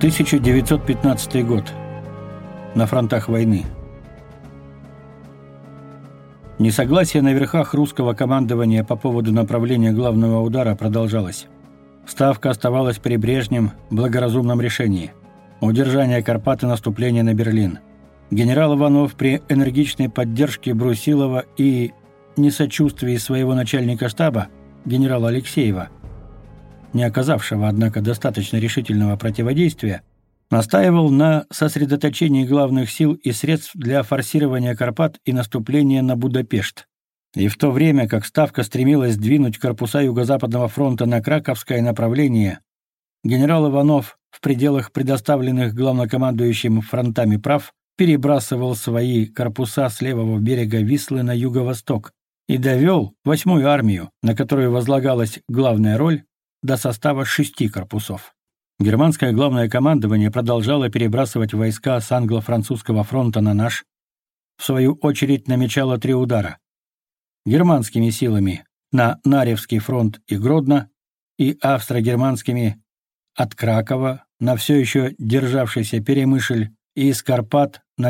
1915 год. На фронтах войны. Несогласие на верхах русского командования по поводу направления главного удара продолжалось. Ставка оставалась при прежнем благоразумном решении – удержание Карпат и наступление на Берлин. Генерал Иванов при энергичной поддержке Брусилова и несочувствии своего начальника штаба, генерала Алексеева – не оказавшего, однако, достаточно решительного противодействия, настаивал на сосредоточении главных сил и средств для форсирования Карпат и наступления на Будапешт. И в то время как Ставка стремилась двинуть корпуса Юго-Западного фронта на Краковское направление, генерал Иванов в пределах предоставленных главнокомандующим фронтами прав перебрасывал свои корпуса с левого берега Вислы на юго-восток и довел 8-ю армию, на которую возлагалась главная роль, до состава шести корпусов. Германское главное командование продолжало перебрасывать войска с англо-французского фронта на наш, в свою очередь намечало три удара. Германскими силами на Наревский фронт и Гродно и австро-германскими от Кракова на все еще державшийся Перемышль и из Карпат на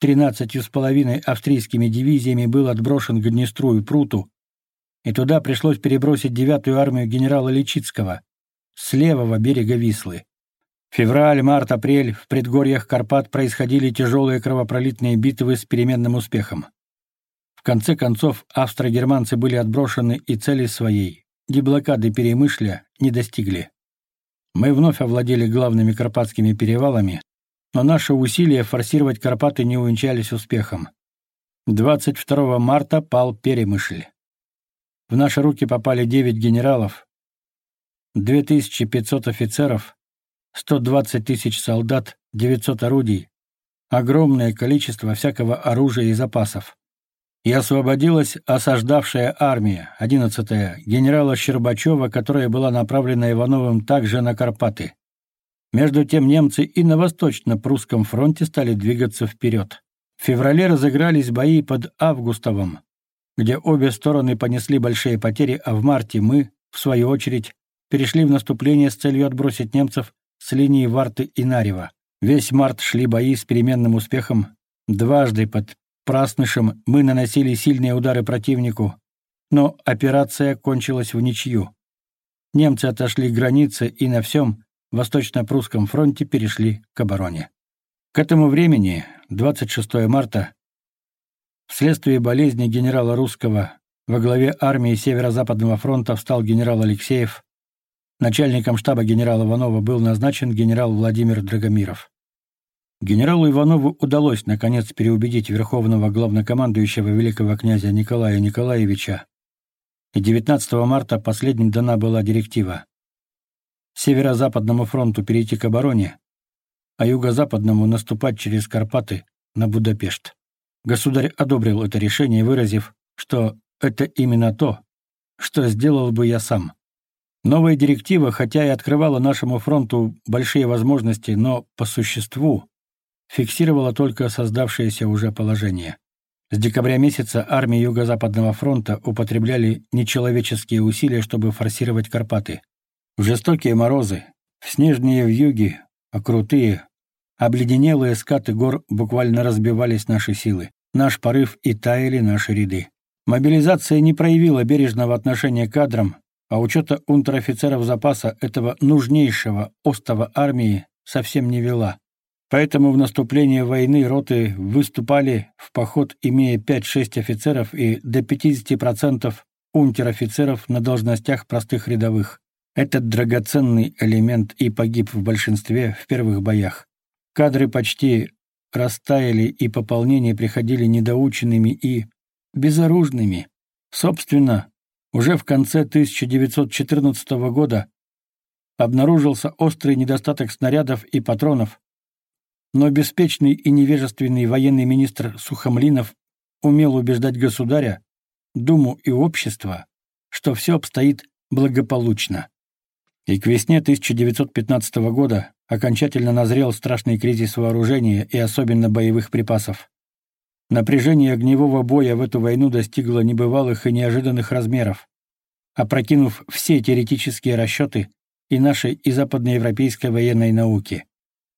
13 с половиной австрийскими дивизиями был отброшен к Днестру и Пруту, и туда пришлось перебросить девятую армию генерала Личицкого с левого берега Вислы. Февраль, март, апрель в предгорьях Карпат происходили тяжелые кровопролитные битвы с переменным успехом. В конце концов, австро-германцы были отброшены и цели своей, деблокады Перемышля, не достигли. Мы вновь овладели главными карпатскими перевалами, но наши усилия форсировать Карпаты не увенчались успехом. 22 марта пал Перемышль. В наши руки попали 9 генералов, 2500 офицеров, 120 тысяч солдат, 900 орудий, огромное количество всякого оружия и запасов. И освободилась осаждавшая армия, 11-я, генерала Щербачева, которая была направлена Ивановым также на Карпаты. Между тем немцы и на Восточно-Прусском фронте стали двигаться вперед. В феврале разыгрались бои под Августовым, где обе стороны понесли большие потери, а в марте мы, в свою очередь, перешли в наступление с целью отбросить немцев с линии Варты и Нарева. Весь март шли бои с переменным успехом. Дважды под Праснышем мы наносили сильные удары противнику, но операция кончилась в ничью. Немцы отошли к границе и на всем восточно-прусском фронте перешли к обороне. К этому времени, 26 марта, вследствие болезни генерала Русского во главе армии Северо-Западного фронта встал генерал Алексеев, начальником штаба генерала Иванова был назначен генерал Владимир Драгомиров. Генералу Иванову удалось, наконец, переубедить верховного главнокомандующего великого князя Николая Николаевича, и 19 марта последним дана была директива северо-западному фронту перейти к обороне, а юго-западному наступать через Карпаты на Будапешт. Государь одобрил это решение, выразив, что это именно то, что сделал бы я сам. Новая директива, хотя и открывала нашему фронту большие возможности, но по существу фиксировала только создавшееся уже положение. С декабря месяца армии Юго-Западного фронта употребляли нечеловеческие усилия, чтобы форсировать Карпаты. В Жестокие морозы, снежные вьюги, а крутые, обледенелые скаты гор буквально разбивались наши силы, наш порыв и таяли наши ряды. Мобилизация не проявила бережного отношения к кадрам, а учета унтер-офицеров запаса этого нужнейшего остова армии совсем не вела. Поэтому в наступление войны роты выступали в поход, имея 5-6 офицеров и до 50% унтер-офицеров на должностях простых рядовых. Этот драгоценный элемент и погиб в большинстве в первых боях. Кадры почти растаяли, и пополнения приходили недоученными и безоружными. Собственно, уже в конце 1914 года обнаружился острый недостаток снарядов и патронов, но беспечный и невежественный военный министр Сухомлинов умел убеждать государя, Думу и общество, что все обстоит благополучно. И к весне 1915 года окончательно назрел страшный кризис вооружения и особенно боевых припасов. Напряжение огневого боя в эту войну достигло небывалых и неожиданных размеров. Опрокинув все теоретические расчеты и нашей и западноевропейской военной науки.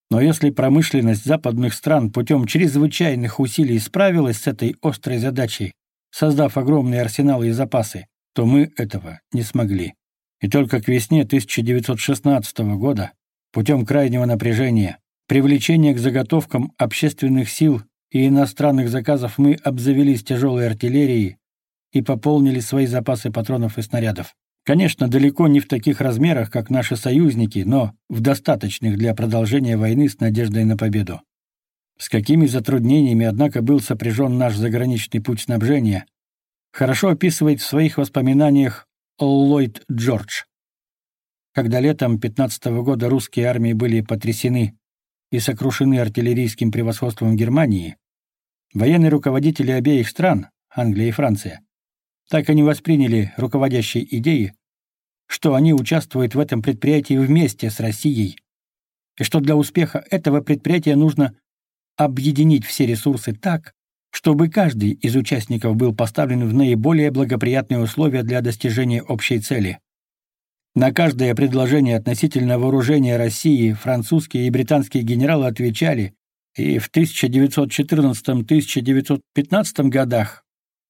Но если промышленность западных стран путем чрезвычайных усилий справилась с этой острой задачей, создав огромные арсеналы и запасы, то мы этого не смогли и только к весне 1916 года путем крайнего напряжения, привлечения к заготовкам общественных сил и иностранных заказов мы обзавелись тяжелой артиллерией и пополнили свои запасы патронов и снарядов. Конечно, далеко не в таких размерах, как наши союзники, но в достаточных для продолжения войны с надеждой на победу. С какими затруднениями, однако, был сопряжен наш заграничный путь снабжения, хорошо описывает в своих воспоминаниях Ллойд Джордж. Когда летом 15 -го года русские армии были потрясены и сокрушены артиллерийским превосходством Германии, военные руководители обеих стран, Англия и Франция, так и не восприняли руководящей идеи, что они участвуют в этом предприятии вместе с Россией, и что для успеха этого предприятия нужно объединить все ресурсы так, чтобы каждый из участников был поставлен в наиболее благоприятные условия для достижения общей цели. На каждое предложение относительно вооружения России французские и британские генералы отвечали и в 1914-1915 годах,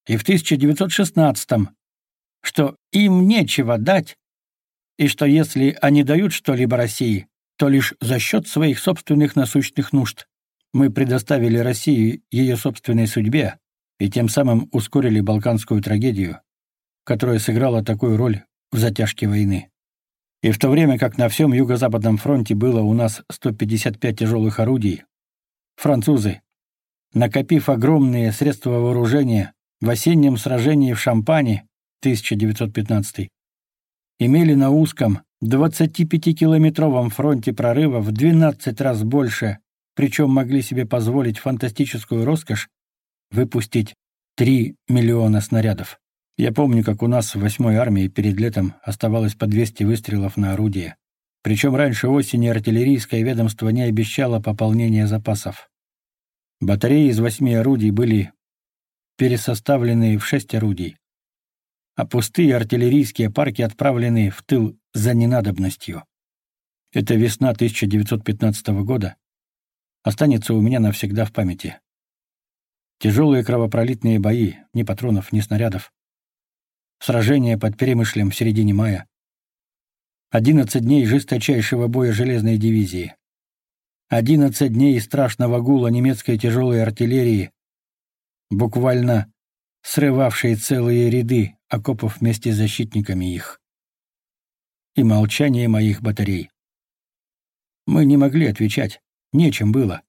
и в 1916, что им нечего дать, и что если они дают что-либо России, то лишь за счет своих собственных насущных нужд мы предоставили России ее собственной судьбе и тем самым ускорили балканскую трагедию, которая сыграла такую роль в затяжке войны. И в то время как на всем Юго-Западном фронте было у нас 155 тяжелых орудий, французы, накопив огромные средства вооружения в осеннем сражении в Шампане 1915, имели на узком 25-километровом фронте прорыва в 12 раз больше причем могли себе позволить фантастическую роскошь выпустить 3 миллиона снарядов. Я помню, как у нас в 8-й армии перед летом оставалось по 200 выстрелов на орудие. Причем раньше осени артиллерийское ведомство не обещало пополнения запасов. Батареи из восьми орудий были пересоставлены в шесть орудий, а пустые артиллерийские парки отправлены в тыл за ненадобностью. Это весна 1915 года, останется у меня навсегда в памяти. Тяжелые кровопролитные бои, ни патронов, ни снарядов. Сражение под Перемышлем в середине мая. 11 дней жесточайшего боя железной дивизии. 11 дней страшного гула немецкой тяжелой артиллерии, буквально срывавшей целые ряды окопов вместе с защитниками их. И молчание моих батарей. Мы не могли отвечать. Нечем было.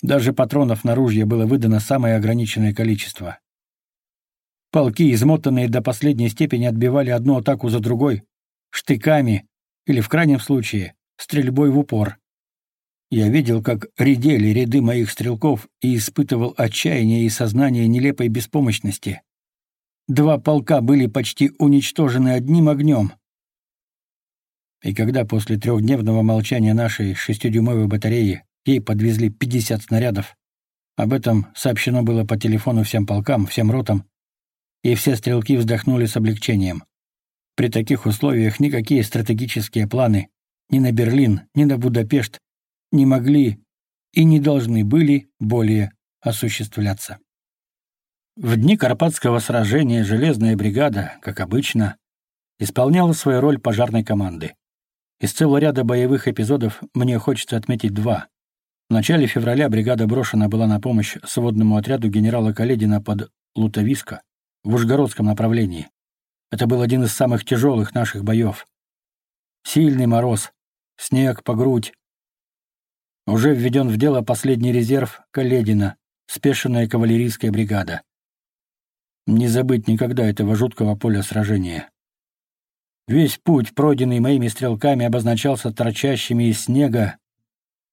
Даже патронов на ружье было выдано самое ограниченное количество. Полки, измотанные до последней степени, отбивали одну атаку за другой, штыками или, в крайнем случае, стрельбой в упор. Я видел, как редели ряды моих стрелков и испытывал отчаяние и сознание нелепой беспомощности. Два полка были почти уничтожены одним огнем — и когда после трехдневного молчания нашей шестидюймовой батареи ей подвезли 50 снарядов, об этом сообщено было по телефону всем полкам, всем ротам, и все стрелки вздохнули с облегчением. При таких условиях никакие стратегические планы ни на Берлин, ни на Будапешт не могли и не должны были более осуществляться. В дни Карпатского сражения железная бригада, как обычно, исполняла свою роль пожарной команды. Из целого ряда боевых эпизодов мне хочется отметить два. В начале февраля бригада брошена была на помощь сводному отряду генерала Каледина под Лутовиско в Ужгородском направлении. Это был один из самых тяжелых наших боев. Сильный мороз, снег по грудь. Уже введен в дело последний резерв Каледина, спешенная кавалерийская бригада. Не забыть никогда этого жуткого поля сражения. Весь путь, пройденный моими стрелками, обозначался торчащими из снега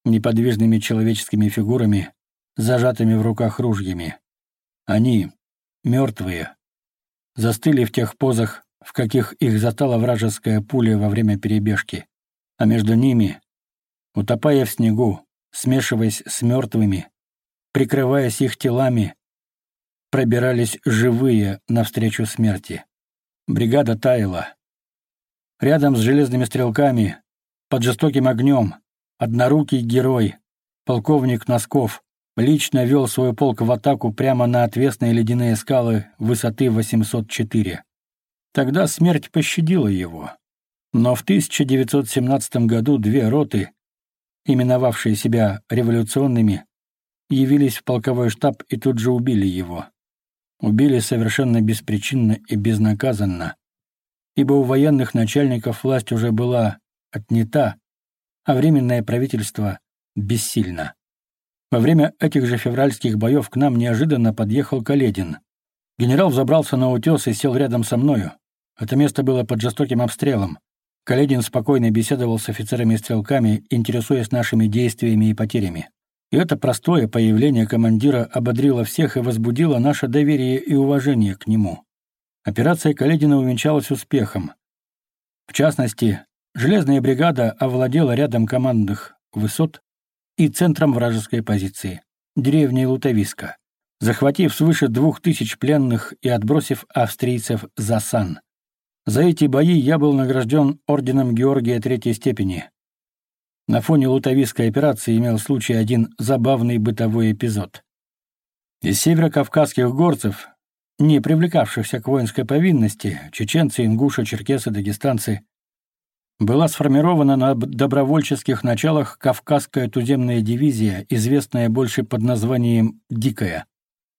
неподвижными человеческими фигурами, зажатыми в руках ружьями. Они, мертвые, застыли в тех позах, в каких их застала вражеская пуля во время перебежки, а между ними, утопая в снегу, смешиваясь с мертвыми, прикрываясь их телами, пробирались живые навстречу смерти. Бригада таяла, Рядом с железными стрелками, под жестоким огнем, однорукий герой, полковник Носков, лично вел свой полк в атаку прямо на отвесные ледяные скалы высоты 804. Тогда смерть пощадила его. Но в 1917 году две роты, именовавшие себя революционными, явились в полковой штаб и тут же убили его. Убили совершенно беспричинно и безнаказанно, ибо у военных начальников власть уже была отнята, а временное правительство бессильно. Во время этих же февральских боев к нам неожиданно подъехал Каледин. Генерал взобрался на утес и сел рядом со мною. Это место было под жестоким обстрелом. Каледин спокойно беседовал с офицерами и стрелками, интересуясь нашими действиями и потерями. И это простое появление командира ободрило всех и возбудило наше доверие и уважение к нему операция Каледина увенчалась успехом. В частности, железная бригада овладела рядом командных высот и центром вражеской позиции, деревней Лутовиска, захватив свыше двух тысяч пленных и отбросив австрийцев за сан. За эти бои я был награжден орденом Георгия Третьей степени. На фоне лутовистской операции имел случай один забавный бытовой эпизод. Из северокавказских горцев, не привлекавшихся к воинской повинности, чеченцы, ингуши, черкесы, дагестанцы, была сформирована на добровольческих началах Кавказская туземная дивизия, известная больше под названием «Дикая».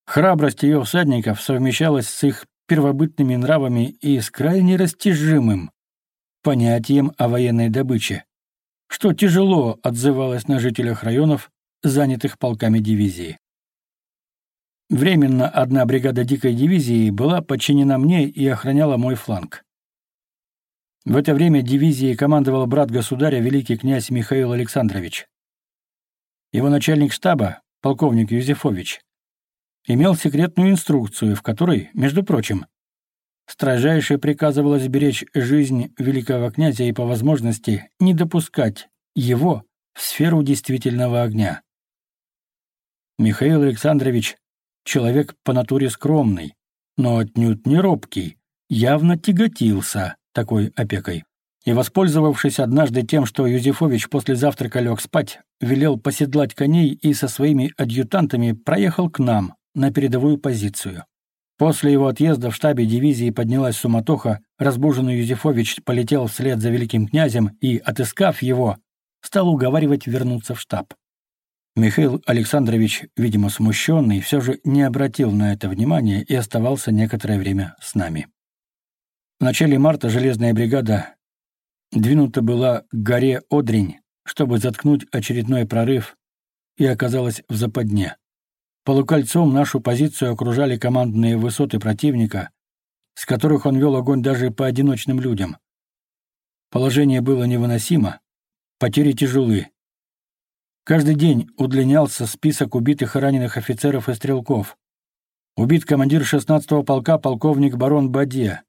Храбрость ее всадников совмещалась с их первобытными нравами и с крайне растяжимым понятием о военной добыче, что тяжело отзывалось на жителях районов, занятых полками дивизии. Временно одна бригада дикой дивизии была подчинена мне и охраняла мой фланг. В это время дивизией командовал брат государя, великий князь Михаил Александрович. Его начальник штаба, полковник Юзефович, имел секретную инструкцию, в которой, между прочим, строжайше приказывалось беречь жизнь великого князя и по возможности не допускать его в сферу действительного огня. Михаил Александрович человек по натуре скромный, но отнюдь не робкий, явно тяготился такой опекой. И, воспользовавшись однажды тем, что Юзефович после завтрака лег спать, велел поседлать коней и со своими адъютантами проехал к нам, на передовую позицию. После его отъезда в штабе дивизии поднялась суматоха, разбуженный Юзефович полетел вслед за великим князем и, отыскав его, стал уговаривать вернуться в штаб. Михаил Александрович, видимо смущенный, все же не обратил на это внимания и оставался некоторое время с нами. В начале марта железная бригада двинута была к горе Одрень, чтобы заткнуть очередной прорыв, и оказалась в западне. Полукольцом нашу позицию окружали командные высоты противника, с которых он вел огонь даже по одиночным людям. Положение было невыносимо, потери тяжелые. Каждый день удлинялся список убитых и раненых офицеров и стрелков. Убит командир 16-го полка полковник барон Баде.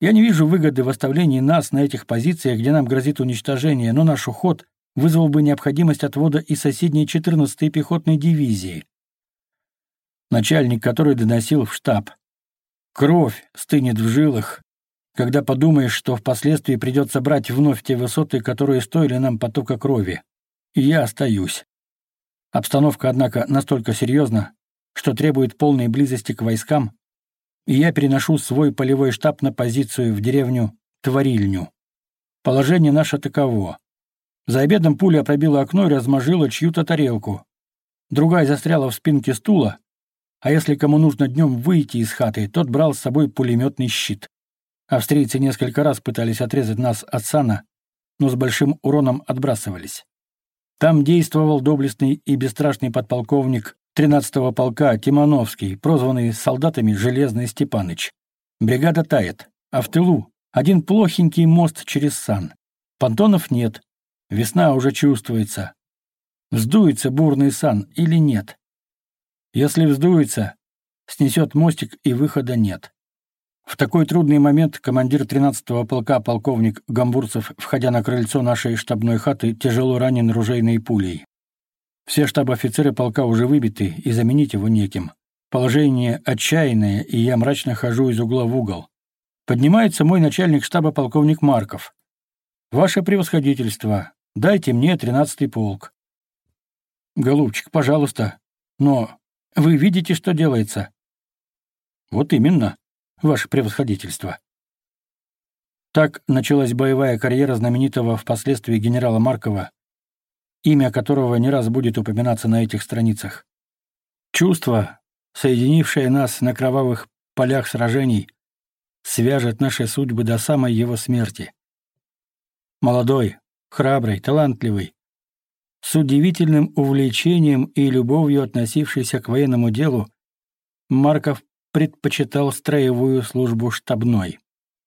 Я не вижу выгоды в оставлении нас на этих позициях, где нам грозит уничтожение, но наш уход вызвал бы необходимость отвода и соседней 14-й пехотной дивизии, начальник который доносил в штаб. Кровь стынет в жилах, когда подумаешь, что впоследствии придется брать вновь те высоты, которые стоили нам потока крови. И я остаюсь. Обстановка, однако, настолько серьезна, что требует полной близости к войскам, и я переношу свой полевой штаб на позицию в деревню Творильню. Положение наше таково. За обедом пуля пробила окно и размажила чью-то тарелку. Другая застряла в спинке стула, а если кому нужно днем выйти из хаты, тот брал с собой пулеметный щит. Австрийцы несколько раз пытались отрезать нас от сана, но с большим уроном отбрасывались. Там действовал доблестный и бесстрашный подполковник 13-го полка Тимановский, прозванный солдатами «Железный Степаныч». Бригада тает, а в тылу один плохенький мост через сан. Понтонов нет, весна уже чувствуется. Вздуется бурный сан или нет? Если вздуется, снесет мостик и выхода нет. В такой трудный момент командир 13-го полка полковник Гамбурцев, входя на крыльцо нашей штабной хаты, тяжело ранен ружейной пулей. Все штаб-офицеры полка уже выбиты, и заменить его неким. Положение отчаянное, и я мрачно хожу из угла в угол. Поднимается мой начальник штаба полковник Марков. «Ваше превосходительство, дайте мне 13-й полк». «Голубчик, пожалуйста, но вы видите, что делается?» «Вот именно ваше превосходительство». Так началась боевая карьера знаменитого впоследствии генерала Маркова, имя которого не раз будет упоминаться на этих страницах. Чувство, соединившее нас на кровавых полях сражений, свяжет наши судьбы до самой его смерти. Молодой, храбрый, талантливый, с удивительным увлечением и любовью относившийся к военному делу, Марков предпочитал строевую службу штабной.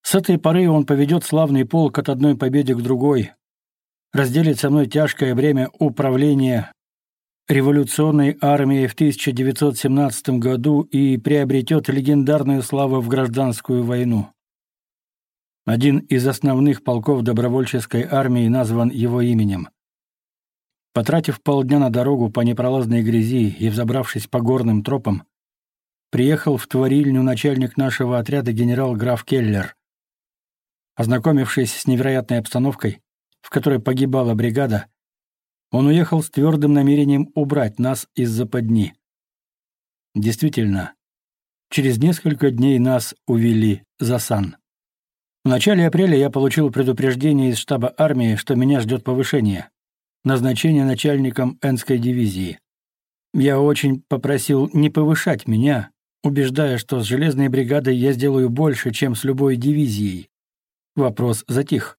С этой поры он поведет славный полк от одной победы к другой, разделит со мной тяжкое время управления революционной армией в 1917 году и приобретет легендарную славу в гражданскую войну. Один из основных полков добровольческой армии назван его именем. Потратив полдня на дорогу по непролазной грязи и взобравшись по горным тропам, приехал в Творильню начальник нашего отряда генерал граф Келлер. Ознакомившись с невероятной обстановкой, в которой погибала бригада, он уехал с твердым намерением убрать нас из западни. Действительно, через несколько дней нас увели за сан. В начале апреля я получил предупреждение из штаба армии, что меня ждет повышение, назначение начальником Энской дивизии. Я очень попросил не повышать меня, убеждая, что с железной бригадой я сделаю больше, чем с любой дивизией. Вопрос затих.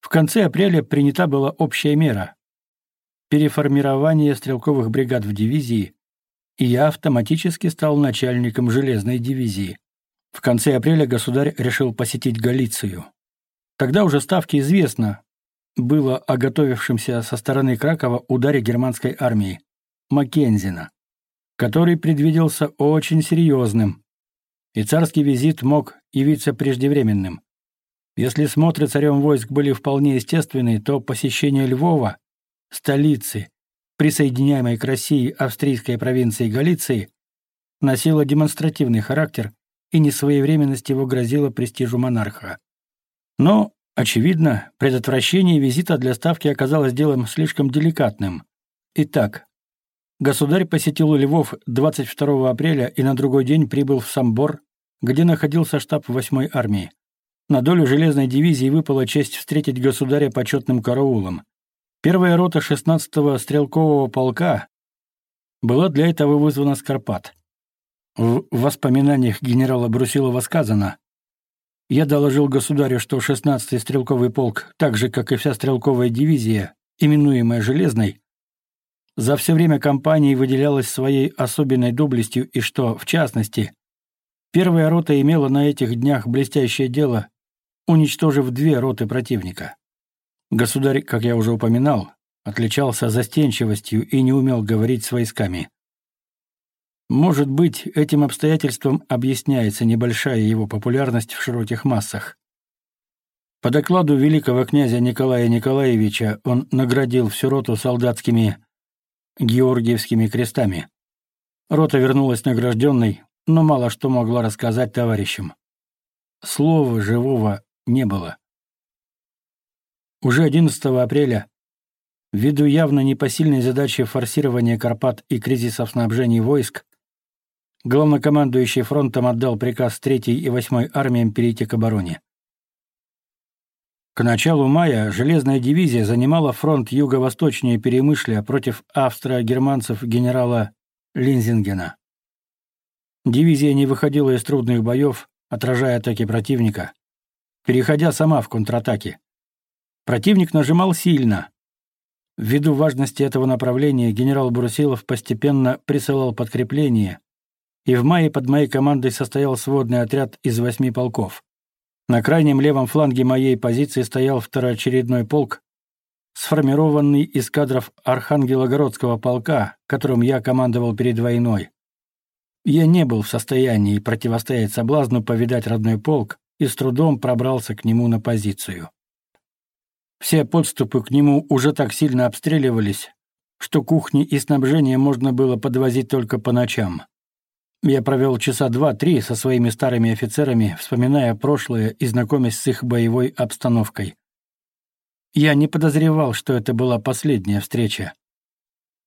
В конце апреля принята была общая мера – переформирование стрелковых бригад в дивизии, и я автоматически стал начальником железной дивизии. В конце апреля государь решил посетить Галицию. Тогда уже ставки известно было о готовившемся со стороны Кракова ударе германской армии – Маккензина который предвиделся очень серьезным, и царский визит мог явиться преждевременным. Если смотры царем войск были вполне естественны, то посещение Львова, столицы, присоединяемой к России австрийской провинции Галиции, носило демонстративный характер, и несвоевременность его грозила престижу монарха. Но, очевидно, предотвращение визита для Ставки оказалось делом слишком деликатным. Итак, Государь посетил Львов 22 апреля и на другой день прибыл в Самбор, где находился штаб 8-й армии. На долю железной дивизии выпала честь встретить государя почетным караулом. Первая рота 16-го стрелкового полка была для этого вызвана с Карпат. В воспоминаниях генерала Брусилова сказано «Я доложил государю, что 16-й стрелковый полк, так же, как и вся стрелковая дивизия, именуемая «Железной», за все время компании выделялась своей особенной доблестью и что, в частности, первая рота имела на этих днях блестящее дело, уничтожив две роты противника. Государь, как я уже упоминал, отличался застенчивостью и не умел говорить с войсками. Может быть, этим обстоятельством объясняется небольшая его популярность в широких массах. По докладу великого князя Николая Николаевича он наградил всю роту солдатскими георгиевскими крестами. Рота вернулась награжденной, но мало что могла рассказать товарищам. Слова живого не было. Уже 11 апреля, ввиду явно непосильной задачи форсирования Карпат и кризиса в снабжении войск, главнокомандующий фронтом отдал приказ 3-й и 8-й армиям перейти к обороне. К началу мая железная дивизия занимала фронт юго-восточнее Перемышля против австро-германцев генерала Линзингена. Дивизия не выходила из трудных боев, отражая атаки противника, переходя сама в контратаки. Противник нажимал сильно. Ввиду важности этого направления генерал Брусилов постепенно присылал подкрепление, и в мае под моей командой состоял сводный отряд из восьми полков. На крайнем левом фланге моей позиции стоял второочередной полк, сформированный из кадров Архангелогородского полка, которым я командовал перед войной. Я не был в состоянии противостоять соблазну повидать родной полк и с трудом пробрался к нему на позицию. Все подступы к нему уже так сильно обстреливались, что кухни и снабжение можно было подвозить только по ночам. Я провел часа два-три со своими старыми офицерами, вспоминая прошлое и знакомясь с их боевой обстановкой. Я не подозревал, что это была последняя встреча.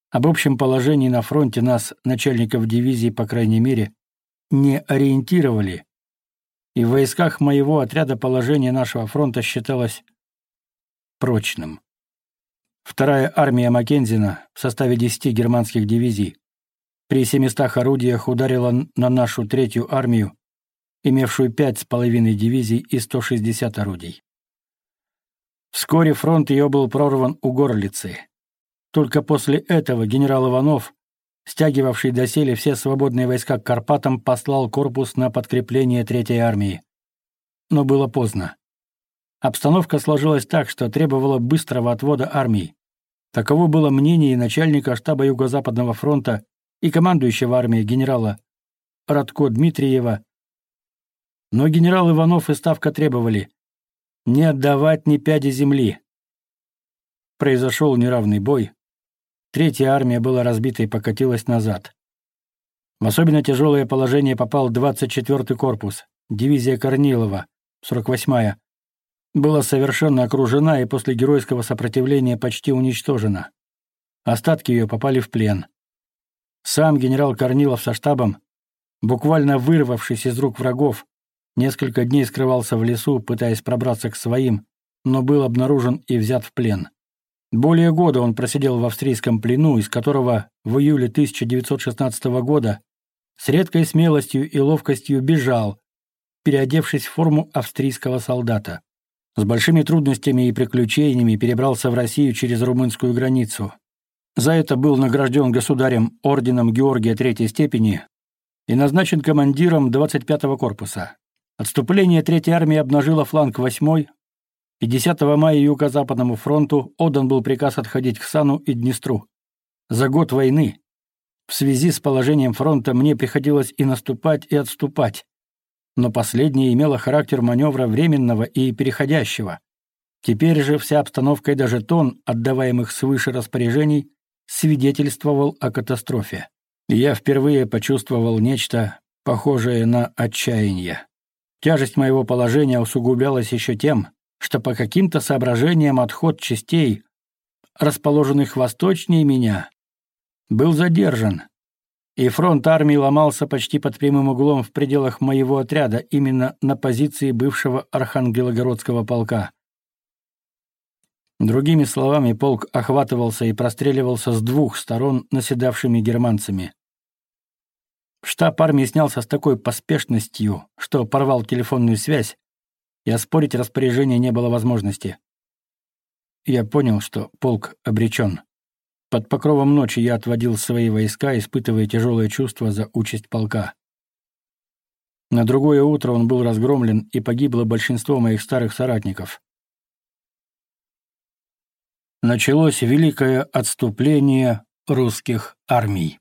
Об общем положении на фронте нас, начальников дивизии, по крайней мере, не ориентировали, и в войсках моего отряда положение нашего фронта считалось прочным. Вторая армия Маккензина в составе 10 германских дивизий при 700 орудиях ударила на нашу третью армию, имевшую пять с половиной дивизий и 160 орудий. Вскоре фронт ее был прорван у Горлицы. Только после этого генерал Иванов, стягивавший доселе все свободные войска к Карпатам, послал корпус на подкрепление Третьей армии. Но было поздно. Обстановка сложилась так, что требовала быстрого отвода армии. Таково было мнение начальника штаба Юго-Западного фронта и командующего армией генерала Радко Дмитриева. Но генерал Иванов и Ставка требовали не отдавать ни пяди земли. Произошел неравный бой. Третья армия была разбита и покатилась назад. В особенно тяжелое положение попал 24-й корпус, дивизия Корнилова, 48-я. Была совершенно окружена и после геройского сопротивления почти уничтожена. Остатки ее попали в плен. Сам генерал Корнилов со штабом, буквально вырвавшись из рук врагов, несколько дней скрывался в лесу, пытаясь пробраться к своим, но был обнаружен и взят в плен. Более года он просидел в австрийском плену, из которого в июле 1916 года с редкой смелостью и ловкостью бежал, переодевшись в форму австрийского солдата. С большими трудностями и приключениями перебрался в Россию через румынскую границу. За это был награжден государем орденом Георгия Третьей степени и назначен командиром 25-го корпуса. Отступление Третьей армии обнажило фланг 8-й, и 10 мая Юго-Западному фронту отдан был приказ отходить к Сану и Днестру. За год войны в связи с положением фронта мне приходилось и наступать, и отступать, но последнее имело характер маневра временного и переходящего. Теперь же вся обстановка и даже тон отдаваемых свыше распоряжений свидетельствовал о катастрофе. Я впервые почувствовал нечто, похожее на отчаяние. Тяжесть моего положения усугублялась еще тем, что по каким-то соображениям отход частей, расположенных восточнее меня, был задержан, и фронт армии ломался почти под прямым углом в пределах моего отряда именно на позиции бывшего Архангелогородского полка. Другими словами, полк охватывался и простреливался с двух сторон наседавшими германцами. Штаб армии снялся с такой поспешностью, что порвал телефонную связь, и оспорить распоряжение не было возможности. Я понял, что полк обречен. Под покровом ночи я отводил свои войска, испытывая тяжелые чувства за участь полка. На другое утро он был разгромлен, и погибло большинство моих старых соратников началось великое отступление русских армий.